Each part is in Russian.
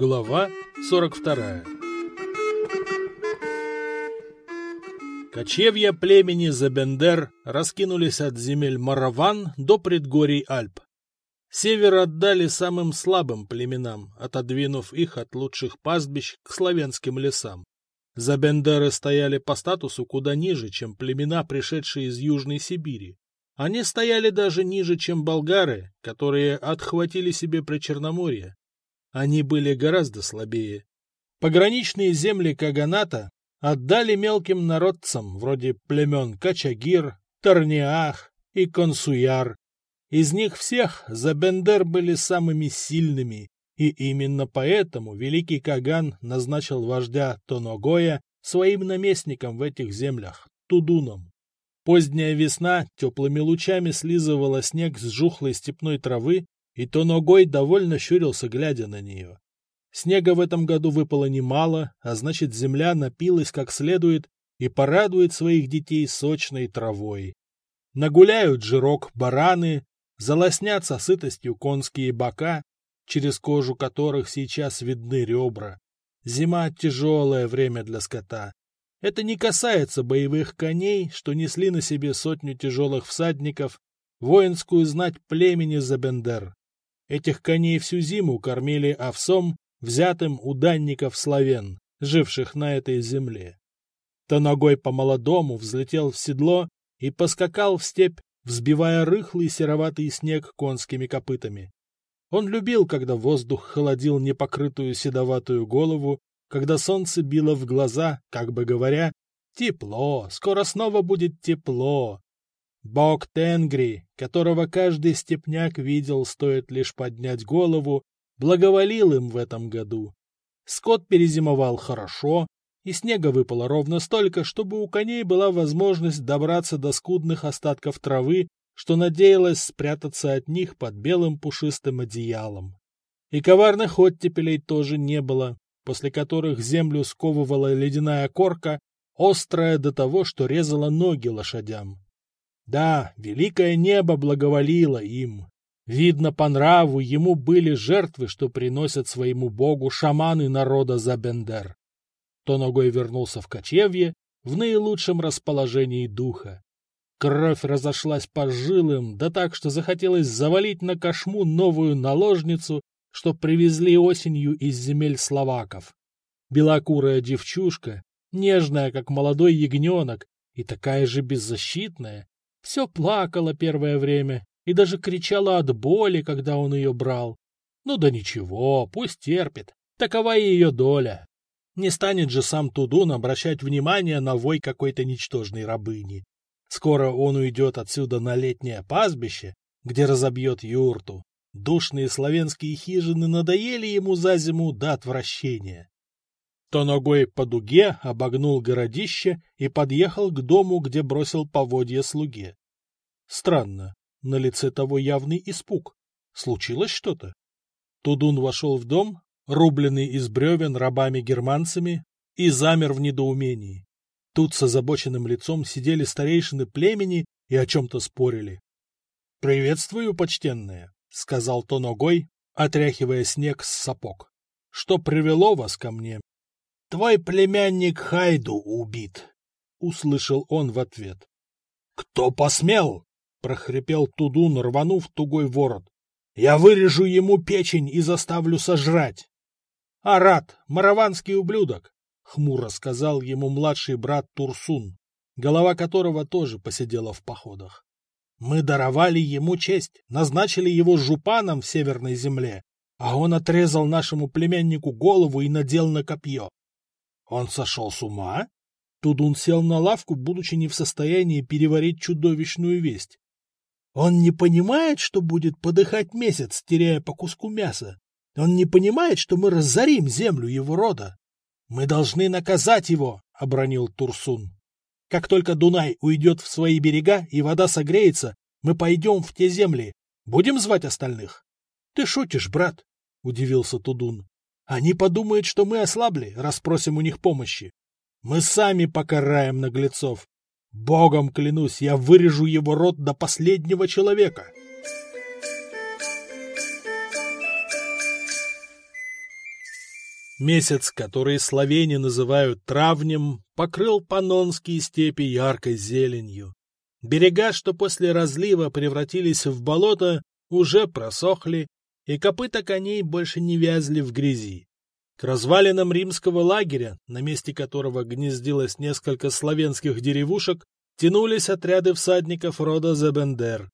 Глава 42 Кочевья племени Забендер раскинулись от земель Мараван до предгорий Альп. Север отдали самым слабым племенам, отодвинув их от лучших пастбищ к славянским лесам. Забендеры стояли по статусу куда ниже, чем племена, пришедшие из Южной Сибири. Они стояли даже ниже, чем болгары, которые отхватили себе Причерноморье. Они были гораздо слабее. Пограничные земли Каганата отдали мелким народцам, вроде племен Качагир, Тарниах и Консуяр. Из них всех Забендер были самыми сильными, и именно поэтому великий Каган назначил вождя Тоногоя своим наместником в этих землях, Тудуном. Поздняя весна теплыми лучами слизывала снег с жухлой степной травы, и Тоногой довольно щурился, глядя на нее. Снега в этом году выпало немало, а значит, земля напилась как следует и порадует своих детей сочной травой. Нагуляют жирок бараны, залоснятся сытостью конские бока, через кожу которых сейчас видны ребра. Зима — тяжелое время для скота. Это не касается боевых коней, что несли на себе сотню тяжелых всадников, воинскую знать племени Забендер. Этих коней всю зиму кормили овсом, взятым у данников славян, живших на этой земле. То ногой по-молодому взлетел в седло и поскакал в степь, взбивая рыхлый сероватый снег конскими копытами. Он любил, когда воздух холодил непокрытую седоватую голову когда солнце било в глаза, как бы говоря, «Тепло, скоро снова будет тепло». Бог Тенгри, которого каждый степняк видел, стоит лишь поднять голову, благоволил им в этом году. Скот перезимовал хорошо, и снега выпало ровно столько, чтобы у коней была возможность добраться до скудных остатков травы, что надеялась спрятаться от них под белым пушистым одеялом. И коварных оттепелей тоже не было, после которых землю сковывала ледяная корка, острая до того, что резала ноги лошадям. Да, великое небо благоволило им. Видно, по нраву ему были жертвы, что приносят своему богу шаманы народа Забендер. То ногой вернулся в кочевье в наилучшем расположении духа. Кровь разошлась по жилам, да так, что захотелось завалить на кошму новую наложницу что привезли осенью из земель словаков. Белокурая девчушка, нежная, как молодой ягненок, и такая же беззащитная, все плакала первое время и даже кричала от боли, когда он ее брал. Ну да ничего, пусть терпит, такова ее доля. Не станет же сам Тудун обращать внимание на вой какой-то ничтожной рабыни. Скоро он уйдет отсюда на летнее пастбище, где разобьет юрту, Душные славянские хижины надоели ему за зиму до отвращения. То ногой по дуге обогнул городище и подъехал к дому, где бросил поводья слуге. Странно, на лице того явный испуг. Случилось что-то? Тудун вошел в дом, рубленный из бревен рабами-германцами, и замер в недоумении. Тут с озабоченным лицом сидели старейшины племени и о чем-то спорили. — Приветствую, почтенные! — сказал то ногой, отряхивая снег с сапог. — Что привело вас ко мне? — Твой племянник Хайду убит, — услышал он в ответ. — Кто посмел? — прохрипел Тудун, рванув тугой ворот. — Я вырежу ему печень и заставлю сожрать. — Арат, мараванский ублюдок, — хмуро сказал ему младший брат Турсун, голова которого тоже посидела в походах. Мы даровали ему честь, назначили его жупаном в Северной земле, а он отрезал нашему племяннику голову и надел на копье. Он сошел с ума? Тудун сел на лавку, будучи не в состоянии переварить чудовищную весть. Он не понимает, что будет подыхать месяц, теряя по куску мяса. Он не понимает, что мы разорим землю его рода. Мы должны наказать его, — обронил Турсун. Как только Дунай уйдет в свои берега и вода согреется, мы пойдем в те земли. Будем звать остальных? — Ты шутишь, брат, — удивился Тудун. — Они подумают, что мы ослабли, расспросим у них помощи. Мы сами покараем наглецов. Богом клянусь, я вырежу его рот до последнего человека. Месяц, который словени называют травнем, покрыл панонские степи яркой зеленью. Берега, что после разлива превратились в болото, уже просохли, и копыта коней больше не вязли в грязи. К развалинам римского лагеря, на месте которого гнездилось несколько славянских деревушек, тянулись отряды всадников рода Зебендер.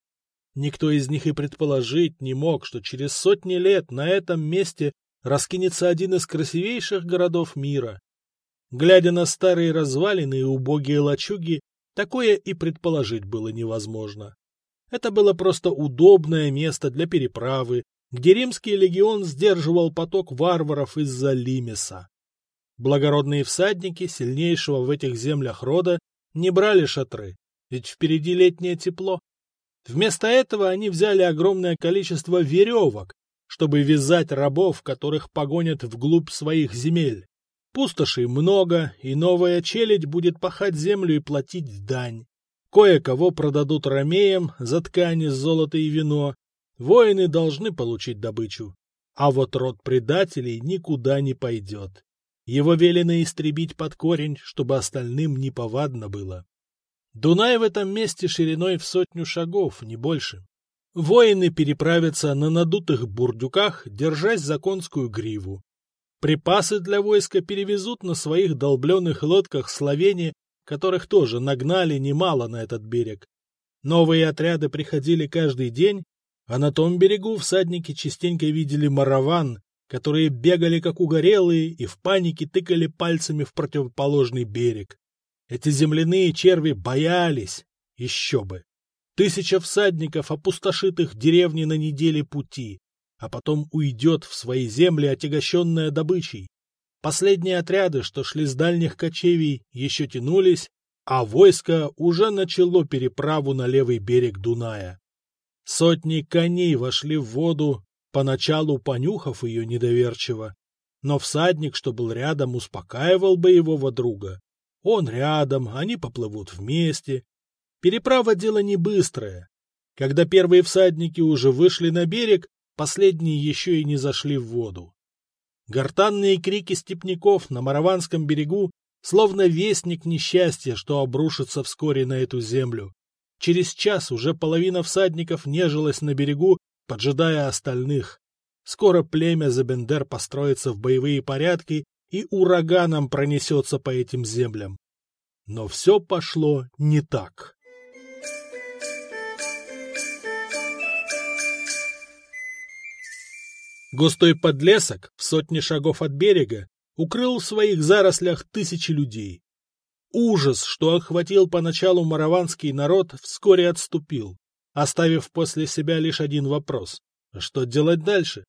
Никто из них и предположить не мог, что через сотни лет на этом месте раскинется один из красивейших городов мира. Глядя на старые развалины и убогие лачуги, такое и предположить было невозможно. Это было просто удобное место для переправы, где римский легион сдерживал поток варваров из-за Лимеса. Благородные всадники сильнейшего в этих землях рода не брали шатры, ведь впереди летнее тепло. Вместо этого они взяли огромное количество веревок чтобы вязать рабов, которых погонят вглубь своих земель. Пустошей много, и новая челядь будет пахать землю и платить дань. Кое-кого продадут ромеям за ткани, золото и вино. Воины должны получить добычу. А вот род предателей никуда не пойдет. Его велено истребить под корень, чтобы остальным неповадно было. Дунай в этом месте шириной в сотню шагов, не больше. Воины переправятся на надутых бурдюках, держась за конскую гриву. Припасы для войска перевезут на своих долбленных лодках словени, которых тоже нагнали немало на этот берег. Новые отряды приходили каждый день, а на том берегу всадники частенько видели мараван, которые бегали как угорелые и в панике тыкали пальцами в противоположный берег. Эти земляные черви боялись, еще бы. Тысяча всадников опустошит их деревни на неделе пути, а потом уйдет в свои земли, отягощенная добычей. Последние отряды, что шли с дальних кочевий, еще тянулись, а войско уже начало переправу на левый берег Дуная. Сотни коней вошли в воду, поначалу понюхав ее недоверчиво, но всадник, что был рядом, успокаивал боевого друга. Он рядом, они поплывут вместе, Переправа дело не быстрое. Когда первые всадники уже вышли на берег, последние еще и не зашли в воду. Гортанные крики степняков на Мараванском берегу словно вестник несчастья, что обрушится вскоре на эту землю. Через час уже половина всадников нежилась на берегу, поджидая остальных. Скоро племя Забендер построится в боевые порядки и ураганом пронесется по этим землям. Но все пошло не так. Густой подлесок в сотне шагов от берега укрыл в своих зарослях тысячи людей. Ужас, что охватил поначалу мараванский народ, вскоре отступил, оставив после себя лишь один вопрос — что делать дальше?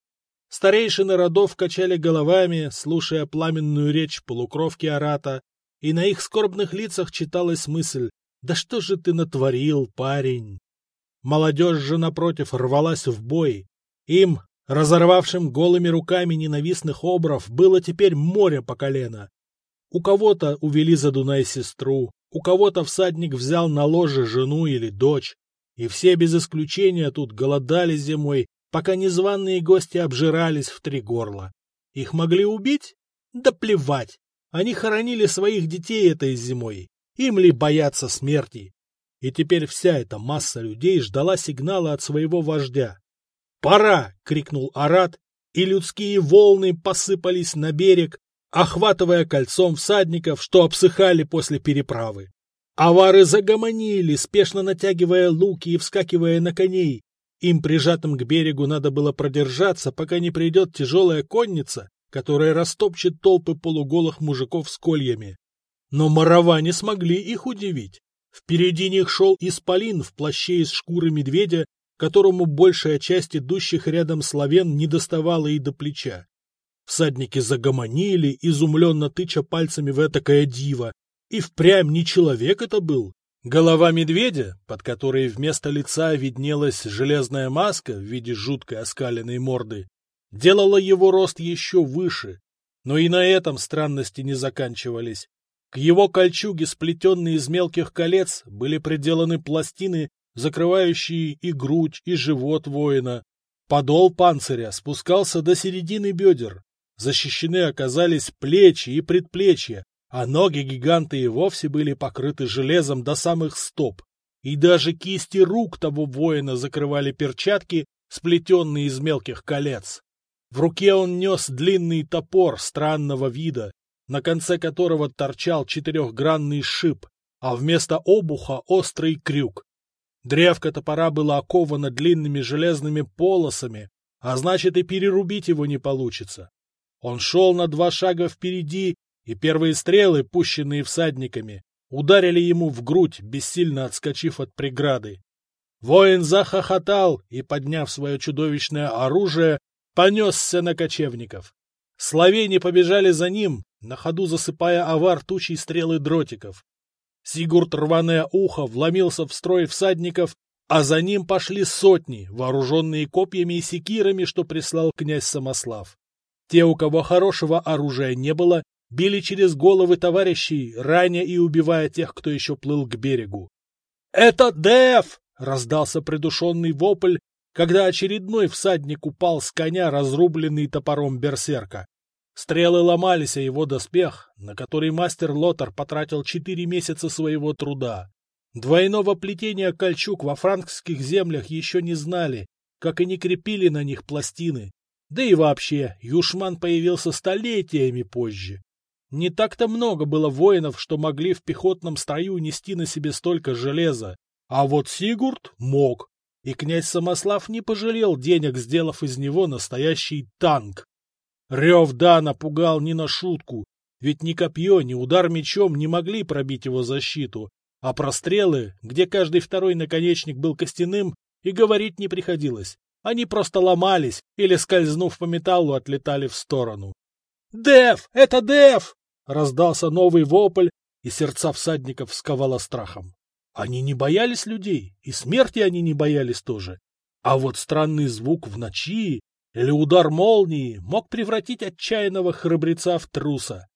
Старейшины родов качали головами, слушая пламенную речь полукровки Арата, и на их скорбных лицах читалась мысль «Да что же ты натворил, парень?» Молодежь же, напротив, рвалась в бой. Им, Разорвавшим голыми руками ненавистных обров было теперь море по колено. У кого-то увели за Дунай сестру, у кого-то всадник взял на ложе жену или дочь, и все без исключения тут голодали зимой, пока незваные гости обжирались в три горла. Их могли убить? Да плевать! Они хоронили своих детей этой зимой. Им ли бояться смерти? И теперь вся эта масса людей ждала сигнала от своего вождя. «Пора!» — крикнул Арат, и людские волны посыпались на берег, охватывая кольцом всадников, что обсыхали после переправы. Авары загомонили, спешно натягивая луки и вскакивая на коней. Им, прижатым к берегу, надо было продержаться, пока не придет тяжелая конница, которая растопчет толпы полуголых мужиков с кольями. Но марава не смогли их удивить. Впереди них шел исполин в плаще из шкуры медведя которому большая часть идущих рядом славян не доставала и до плеча. Всадники загомонили, изумленно тыча пальцами в этакое диво. И впрямь не человек это был. Голова медведя, под которой вместо лица виднелась железная маска в виде жуткой оскаленной морды, делала его рост еще выше. Но и на этом странности не заканчивались. К его кольчуге, сплетенной из мелких колец, были приделаны пластины закрывающие и грудь, и живот воина. Подол панциря спускался до середины бедер. Защищены оказались плечи и предплечья, а ноги гиганта и вовсе были покрыты железом до самых стоп. И даже кисти рук того воина закрывали перчатки, сплетенные из мелких колец. В руке он нес длинный топор странного вида, на конце которого торчал четырехгранный шип, а вместо обуха острый крюк. Древко топора было оковано длинными железными полосами, а значит и перерубить его не получится. Он шел на два шага впереди, и первые стрелы, пущенные всадниками, ударили ему в грудь, бессильно отскочив от преграды. Воин захохотал и, подняв свое чудовищное оружие, понесся на кочевников. Словени побежали за ним, на ходу засыпая авар тучей стрелы дротиков. Сигурд рваное ухо вломился в строй всадников, а за ним пошли сотни, вооруженные копьями и секирами, что прислал князь Самослав. Те, у кого хорошего оружия не было, били через головы товарищей, раня и убивая тех, кто еще плыл к берегу. «Это Дев!» — раздался придушенный вопль, когда очередной всадник упал с коня, разрубленный топором берсерка. Стрелы ломались о его доспех, на который мастер Лотар потратил четыре месяца своего труда. Двойного плетения кольчуг во франкских землях еще не знали, как и не крепили на них пластины, да и вообще, Юшман появился столетиями позже. Не так-то много было воинов, что могли в пехотном строю нести на себе столько железа. А вот Сигурд мог. И князь Самослав не пожалел денег, сделав из него настоящий танк. Рев Дана пугал не на шутку, ведь ни копье, ни удар мечом не могли пробить его защиту, а прострелы, где каждый второй наконечник был костяным, и говорить не приходилось. Они просто ломались или, скользнув по металлу, отлетали в сторону. «Дев! Это Дев!» — раздался новый вопль, и сердца всадников сковало страхом. Они не боялись людей, и смерти они не боялись тоже. А вот странный звук в ночи или удар молнии мог превратить отчаянного храбреца в труса.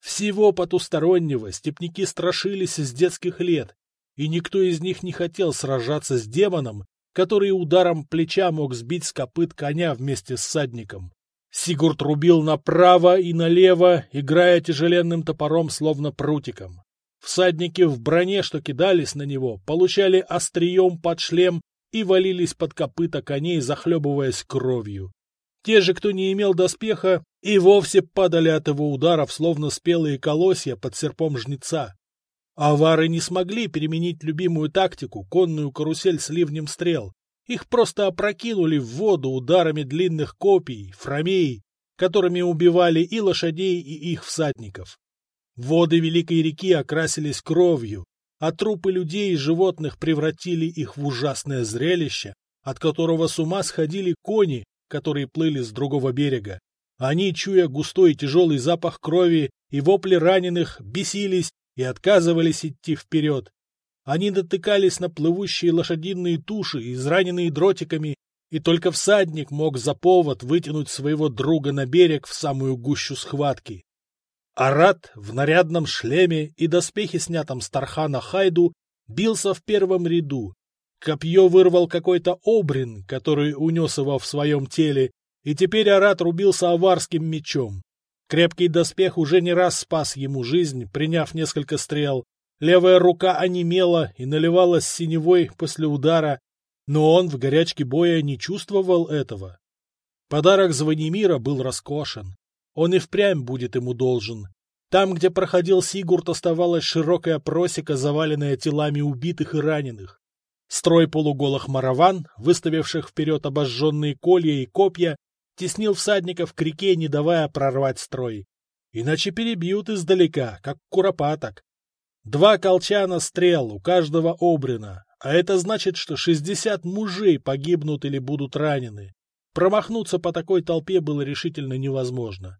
Всего потустороннего степняки страшились с детских лет, и никто из них не хотел сражаться с демоном, который ударом плеча мог сбить с копыт коня вместе с садником. Сигурд рубил направо и налево, играя тяжеленным топором, словно прутиком. Всадники в броне, что кидались на него, получали острием под шлем и валились под копыта коней, захлебываясь кровью. Те же, кто не имел доспеха, и вовсе падали от его ударов, словно спелые колосья под серпом жнеца. Авары не смогли переменить любимую тактику, конную карусель с ливнем стрел. Их просто опрокинули в воду ударами длинных копий, фрамей, которыми убивали и лошадей, и их всадников. Воды Великой реки окрасились кровью, а трупы людей и животных превратили их в ужасное зрелище, от которого с ума сходили кони, которые плыли с другого берега. Они, чуя густой и тяжелый запах крови и вопли раненых, бесились и отказывались идти вперед. Они дотыкались на плывущие лошадиные туши, израненные дротиками, и только всадник мог за повод вытянуть своего друга на берег в самую гущу схватки. Арат в нарядном шлеме и доспехе, снятом с Тархана Хайду, бился в первом ряду. Копье вырвал какой-то обрин, который унес его в своем теле, и теперь Арат рубился аварским мечом. Крепкий доспех уже не раз спас ему жизнь, приняв несколько стрел. Левая рука онемела и наливалась синевой после удара, но он в горячке боя не чувствовал этого. Подарок Звонимира был роскошен. Он и впрямь будет ему должен. Там, где проходил Сигурд, оставалась широкая просека, заваленная телами убитых и раненых. Строй полуголых мараван, выставивших вперед обожженные колья и копья, теснил всадников к реке, не давая прорвать строй. Иначе перебьют издалека, как куропаток. Два колчана стрел у каждого обрина, а это значит, что шестьдесят мужей погибнут или будут ранены. Промахнуться по такой толпе было решительно невозможно.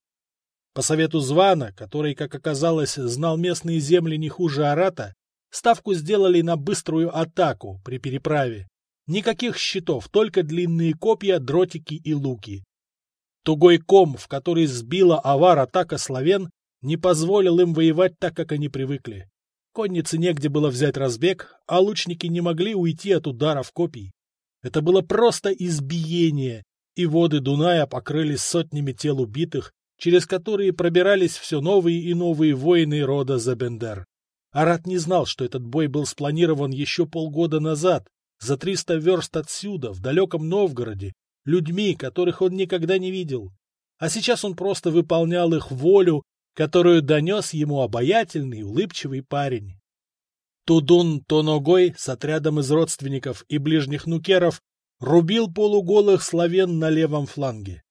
По совету Звана, который, как оказалось, знал местные земли не хуже Арата, ставку сделали на быструю атаку при переправе. Никаких щитов, только длинные копья, дротики и луки. Тугой ком, в который сбила авар атака славян, не позволил им воевать так, как они привыкли. Коннице негде было взять разбег, а лучники не могли уйти от ударов копий. Это было просто избиение, и воды Дуная покрылись сотнями тел убитых, через которые пробирались все новые и новые воины рода Забендер. Арат не знал, что этот бой был спланирован еще полгода назад, за триста верст отсюда, в далеком Новгороде, людьми, которых он никогда не видел. А сейчас он просто выполнял их волю, которую донес ему обаятельный, улыбчивый парень. Тудун Тоногой с отрядом из родственников и ближних нукеров рубил полуголых славян на левом фланге.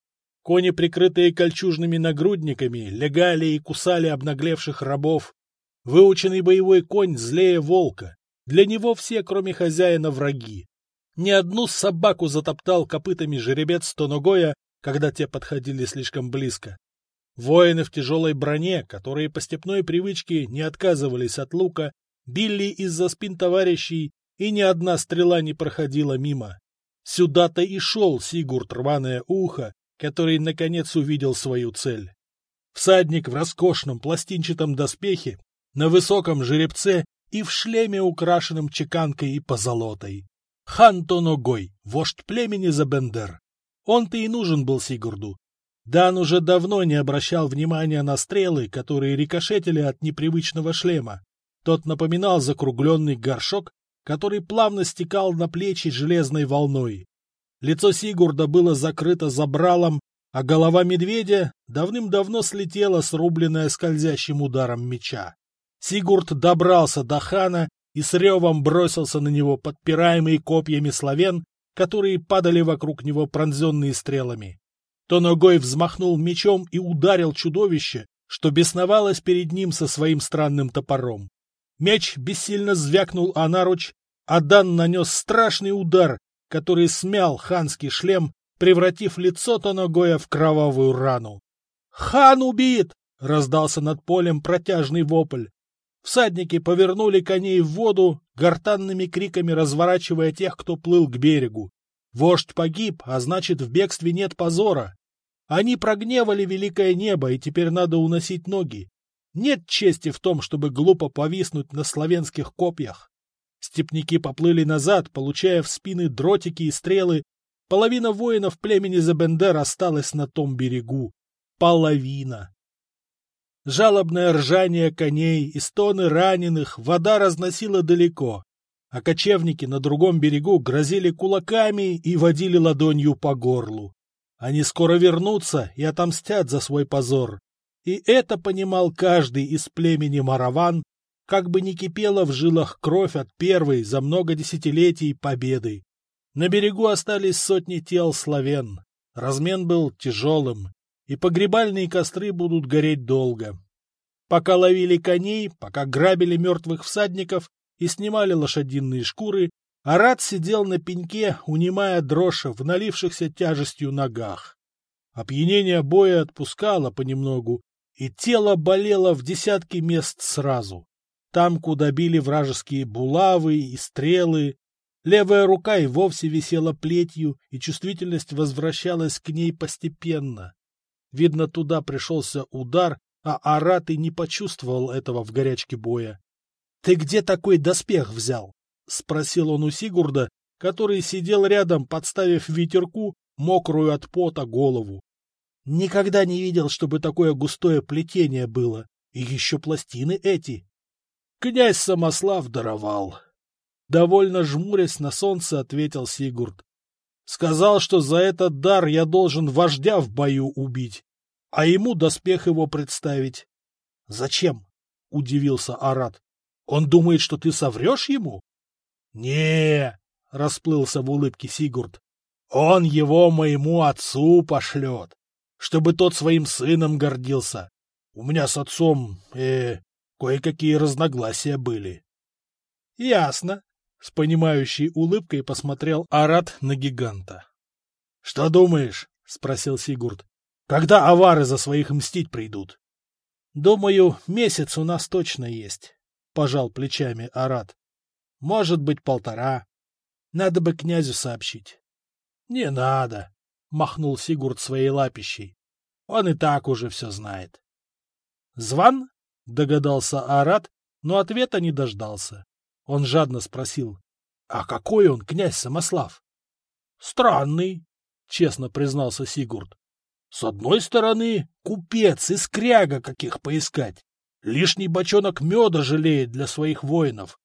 Кони, прикрытые кольчужными нагрудниками, легали и кусали обнаглевших рабов. Выученный боевой конь злее волка. Для него все, кроме хозяина, враги. Ни одну собаку затоптал копытами жеребец Тоногоя, когда те подходили слишком близко. Воины в тяжелой броне, которые по степной привычке не отказывались от лука, били из-за спин товарищей, и ни одна стрела не проходила мимо. Сюда-то и шел Сигурд рваное ухо, который наконец увидел свою цель. Всадник в роскошном пластинчатом доспехе, на высоком жеребце и в шлеме, украшенном чеканкой и позолотой. Хан Тоногой, вождь племени Забендер. Он-то и нужен был Сигурду, Дан уже давно не обращал внимания на стрелы, которые рикошетили от непривычного шлема. Тот напоминал закругленный горшок, который плавно стекал на плечи железной волной. Лицо Сигурда было закрыто забралом, а голова медведя давным-давно слетела, срубленная скользящим ударом меча. Сигурд добрался до хана и с ревом бросился на него, подпираемый копьями славян, которые падали вокруг него пронзенные стрелами то ногой взмахнул мечом и ударил чудовище, что бесновалось перед ним со своим странным топором. Меч бессильно звякнул о наруч, а Дан нанес страшный удар, который смял ханский шлем, превратив лицо Тоногоя в кровавую рану. «Хан убит!» — раздался над полем протяжный вопль. Всадники повернули коней в воду, гортанными криками разворачивая тех, кто плыл к берегу. Вождь погиб, а значит, в бегстве нет позора. Они прогневали великое небо, и теперь надо уносить ноги. Нет чести в том, чтобы глупо повиснуть на славянских копьях. Степники поплыли назад, получая в спины дротики и стрелы. Половина воинов племени Забендер осталась на том берегу. Половина. Жалобное ржание коней и стоны раненых вода разносила далеко а кочевники на другом берегу грозили кулаками и водили ладонью по горлу. Они скоро вернутся и отомстят за свой позор. И это понимал каждый из племени Мараван, как бы ни кипела в жилах кровь от первой за много десятилетий победы. На берегу остались сотни тел славян. Размен был тяжелым, и погребальные костры будут гореть долго. Пока ловили коней, пока грабили мертвых всадников, и снимали лошадиные шкуры, Арат сидел на пеньке, унимая дрожь в налившихся тяжестью ногах. Опьянение боя отпускало понемногу, и тело болело в десятки мест сразу. Там, куда били вражеские булавы и стрелы, левая рука и вовсе висела плетью, и чувствительность возвращалась к ней постепенно. Видно, туда пришелся удар, а Арат и не почувствовал этого в горячке боя. Ты где такой доспех взял? — спросил он у Сигурда, который сидел рядом, подставив ветерку мокрую от пота голову. Никогда не видел, чтобы такое густое плетение было. И еще пластины эти. Князь Самослав даровал. Довольно жмурясь на солнце, ответил Сигурд. Сказал, что за этот дар я должен вождя в бою убить, а ему доспех его представить. — Зачем? — удивился Арат. Он думает, что ты соврешь ему? — Не, — расплылся в улыбке Сигурд. — Он его моему отцу пошлет, чтобы тот своим сыном гордился. У меня с отцом, э, кое-какие разногласия были. — Ясно, — с понимающей улыбкой посмотрел Арат на гиганта. — Что думаешь? — спросил Сигурд. — Когда авары за своих мстить придут? — Думаю, месяц у нас точно есть. — пожал плечами Арат. — Может быть, полтора. Надо бы князю сообщить. — Не надо, — махнул Сигурд своей лапищей. — Он и так уже все знает. — Зван? — догадался Арат, но ответа не дождался. Он жадно спросил. — А какой он, князь Самослав? — Странный, — честно признался Сигурд. — С одной стороны, купец и скряга каких поискать. Лишний бочонок меда жалеет для своих воинов.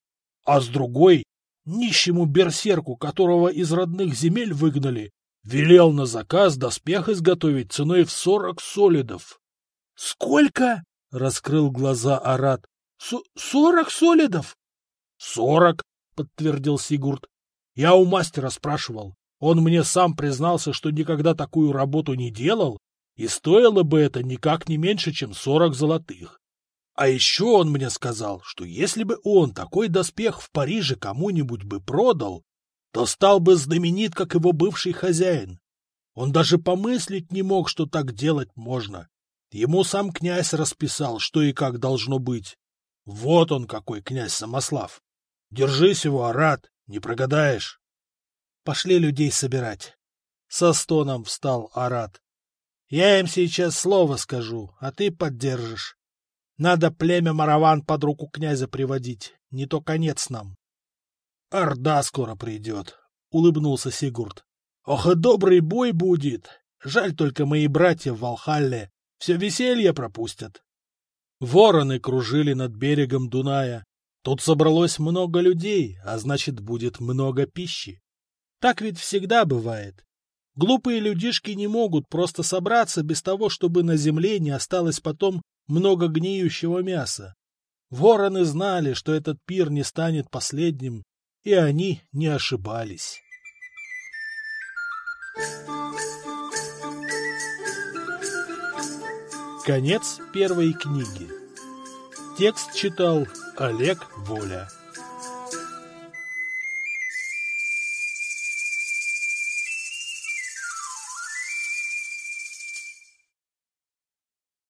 А с другой, нищему берсерку, которого из родных земель выгнали, велел на заказ доспех изготовить ценой в сорок солидов. — Сколько? — раскрыл глаза Арат. — Сорок солидов? — Сорок, — подтвердил Сигурд. — Я у мастера спрашивал. Он мне сам признался, что никогда такую работу не делал, и стоило бы это никак не меньше, чем сорок золотых. А еще он мне сказал, что если бы он такой доспех в Париже кому-нибудь бы продал, то стал бы знаменит, как его бывший хозяин. Он даже помыслить не мог, что так делать можно. Ему сам князь расписал, что и как должно быть. Вот он какой князь Самослав. Держись его, Арат, не прогадаешь. Пошли людей собирать. Со стоном встал Арат. Я им сейчас слово скажу, а ты поддержишь. Надо племя Мараван под руку князя приводить, не то конец нам. — Орда скоро придет, — улыбнулся Сигурд. — Ох и добрый бой будет! Жаль только мои братья в Валхалле все веселье пропустят. Вороны кружили над берегом Дуная. Тут собралось много людей, а значит, будет много пищи. Так ведь всегда бывает. Глупые людишки не могут просто собраться без того, чтобы на земле не осталось потом много гниющего мяса. Вороны знали, что этот пир не станет последним, и они не ошибались. Конец первой книги. Текст читал Олег Воля.